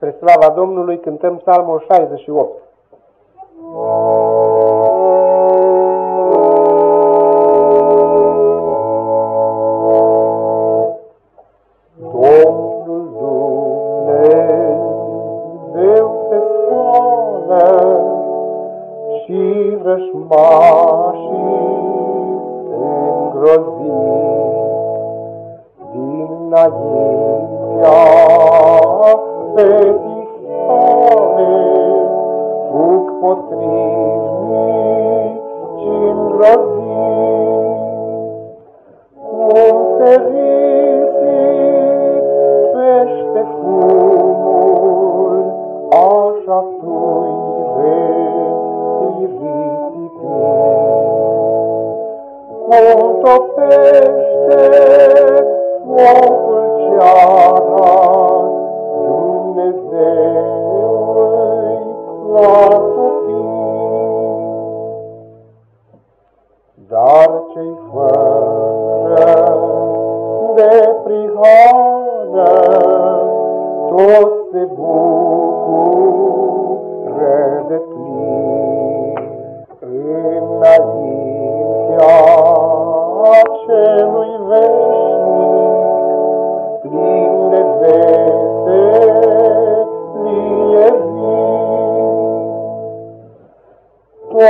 Spre slava Domnului cântăm psalmul 68. Domnul Dumnezeu se scoală și vrășmașii îngroziți dinaintea potrivni, čim razim. Un serisi pește fumul, așa tu-i vei, Contopește Dar cei fără de prihană, toți se bucură de plin.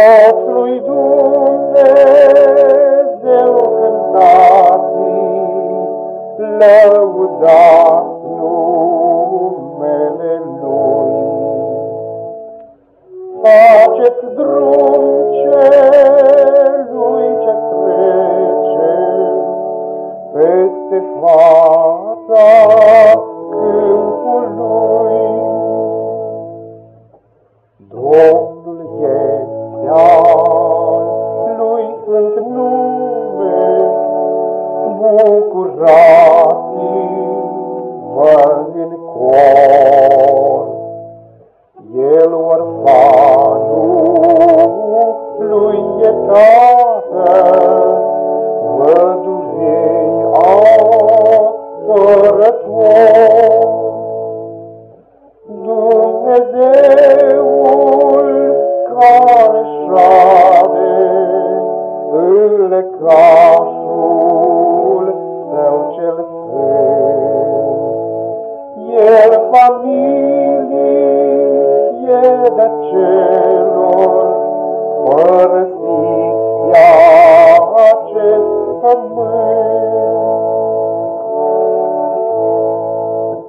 Tot lui Dumnezeu cântați, lăudați numele Lui. Faceți drum celui ce trece peste fața câmpului. Domnul cor. El orfanul lui e tată, văduvei apărător. Dumnezeul care șade îlecașul familie de celor părăsiți de acest pământ.